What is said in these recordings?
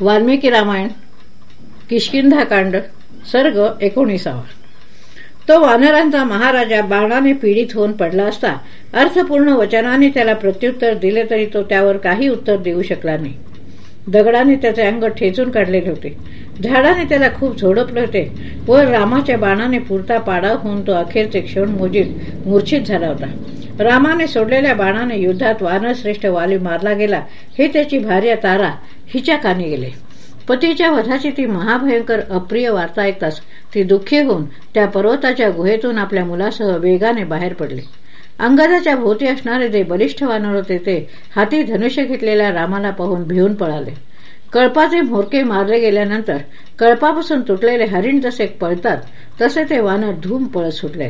वाल्मिकी रामायण किशकिंधाकांड सर्ग एकोणीसावा. तो वानरांचा महाराजा बाणाने पीडित होऊन पडला असता अर्थपूर्ण वचनाने त्याला प्रत्युत्तर दिले तरी तो त्यावर काही उत्तर देऊ शकला नाही. दगडाने त्याचे अंग ठेचून काढलेले होते. झाडाने त्याला खूप झोडपले होते व रामाच्या बाणाने पुरता पाडा होऊन तो अखेरचे क्षण मोजीत मूर्छित झाला होता. रामाने सोडलेल्या बाणाने युद्धात वानरश्रेष्ठ वाली मारला गेला. हे त्याची भार्या तारा हिच्या कानी गेले. पतीच्या वधाची ती महाभयंकर अप्रिय वार्ता ऐकताच ती दुःखी होऊन त्या पर्वताच्या गुहेतून आपल्या मुलासह वेगाने बाहेर पडले. अंगदाच्या भोवती असणारे जे बलिष्ठ वानर होते ते हाती धनुष्य घेतलेल्या रामाला पाहून भिवून पळाले. कळपाचे भोरके मारले गेल्यानंतर कळपापासून तुटलेले हरिण जसे पळतात तसे ते वानर धूम पळत सुटले.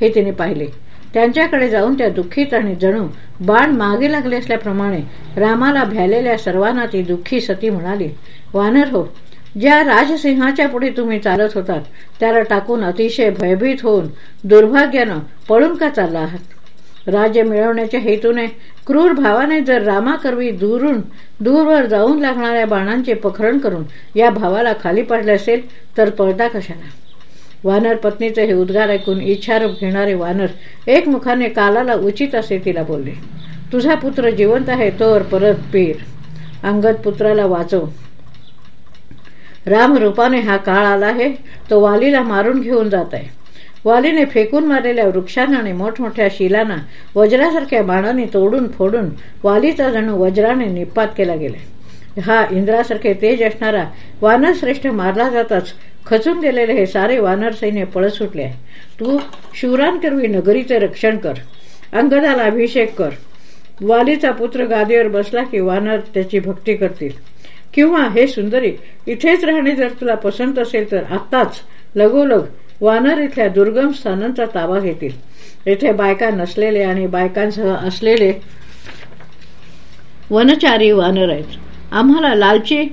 हे तिने पाहिले. त्यांच्याकडे जाऊन त्या दुःखीत आणि जणू बाण मागे लागले असल्याप्रमाणे रामाला भ्यालेल्या सर्वांना ती दुःखी सती म्हणाली वानर हो ज्या राजसिंहाच्या पुढे तुम्ही चालत होतात त्याला टाकून अतिशय भयभीत होऊन दुर्भाग्यानं पळून का चालला आहात? राज्य मिळवण्याच्या हेतूने क्रूर भावाने जर रामाकरवी दूरून दूरवर जाऊन लागणाऱ्या बाणांचे पखरण करून या भावाला खाली पाडले असेल तर पळता कशाला? वानर पत्नीचे हे उद्गार ऐकून इच्छारूप घेणारे वानर एकमुखाने कालाला उचित असे तिला बोलले तुझा पुत्र जिवंत आहे तोवर परत पीर. अंगद पुत्राला वाचव राम रूपाने हा काळ आला आहे तो वालीला मारून घेऊन जात आहे. वालीने फेकून मारलेल्या वृक्षांना आणि मोठमोठ्या शिलांना वज्रासारख्या बाणाने तोडून फोडून वालीचा जणू वज्राने निपात केला गेला हा इंद्रासारखे तेज असणारा वानरश्रेष्ठ मारला जाताच खचून गेलेले हे सारे वानर सैन्य पळत सुटले आहे. तू शिवरांकरवी नगरीचे रक्षण कर अंगदाला अभिषेक कर. वालीचा पुत्र गादीवर बसला की वानर त्याची भक्ती करतील. किंवा हे सुंदरी इथेच राहणे जर तुला पसंत असेल तर आत्ताच लगोलग वानर इथल्या दुर्गम स्थानांचा ताबा घेतील. येथे बायका नसलेले आणि बायकांसह असलेले वनचारी वानर आहेत. आम्हाला लालची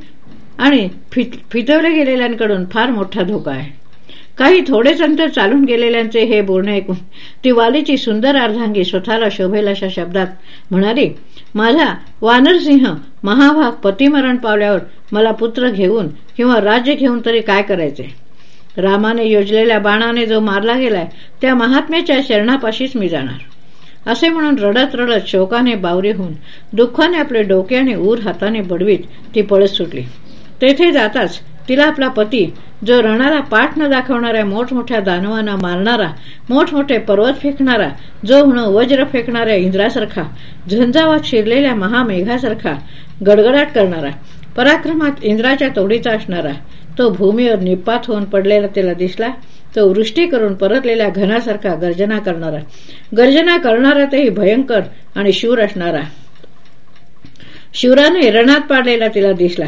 आणि फितवले गेलेल्यांकडून फार मोठा धोका आहे. काही थोडेच अंतर चालून गेलेल्यांचे हे बोलणे ऐकून ती वालीची सुंदर अर्धांगी स्वतःला शोभेल अशा शब्दात म्हणाली माझा वानरसिंह महाभाग पतिमरण पावल्यावर मला पुत्र घेऊन किंवा राज्य घेऊन तरी काय करायचे? रामाने योजलेल्या बाणाने जो मारला गेलाय त्या महात्म्याच्या शरणापाशीच मी जाणार. असे म्हणून रडत रडत शोकाने बावरी होऊन दुःखाने आपले डोक्याने ऊर हाताने बडवीत ती पळत सुटली. तेथे जाताच तिला आपला पती जो रणाला पाठ न दाखवणाऱ्या मोठमोठ्या दानवांना मारणारा मोठमोठे पर्वत फेकणारा जो म्हणून वज्र फेकणाऱ्या इंद्रासारखा झंझावात शिरलेल्या महामेघासारखा गडगडाट करणारा पराक्रमात इंद्राच्या तोडीचा असणारा तो भूमीवर निपात होऊन पडलेला तिला दिसला. तो वृष्टी करून परतलेल्या घनासारखा गर्जना करणारा. गर्जना करणारा तेही भयंकर आणि शूर असणारा. शिवराने रणात पाडलेला तिला दिसला.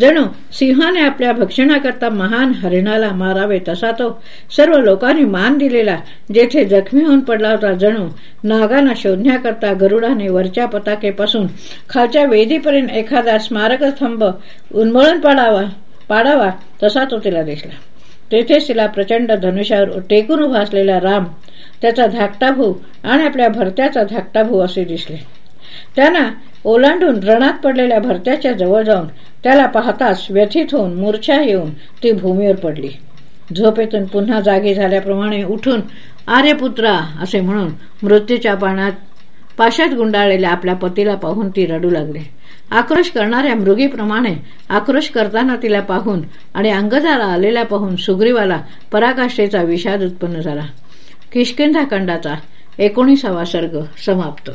जणू सिंहाने आपल्या भक्षणाकरता महान हरिणाला मारावे तसा तो सर्व लोकांनी मान दिलेला जेथे जखमी होऊन पडला होता जणू नागांना शोधण्याकरता गरुडाने वरच्या पताकेपासून खालच्या वेदीपर्यंत एखादा स्मारकस्तंभ उन्मळून पाडावा पाडावा तसा तो तिला दिसला. तेथेच तिला प्रचंड धनुष्यावर टेकून उभा असलेला राम त्याचा धाकटा भाऊ आणि आपल्या भरत्याचा धाकटा भाऊ असे दिसले. त्यांना ओलांडून रणात पडलेल्या भरत्याच्या जवळ जाऊन त्याला पाहताच व्यथित होऊन मूर्छा येऊन ती भूमीवर पडली. झोपेतून पुन्हा जागी झाल्याप्रमाणे उठून आर्यपुत्रा असे म्हणून मृत्यूच्या पाण्यात पाशात गुंडाळलेल्या आपल्या पतीला पाहून ती रडू लागली. आक्रोश करणाऱ्या मृगीप्रमाणे आक्रोश करताना तिला पाहून आणि अंगदाला आलेला पाहून सुग्रीवाला पराकाष्ठेचा विषाद उत्पन्न झाला. किशकिंधा खंडाचा एकोणीसावा सर्ग समाप्त.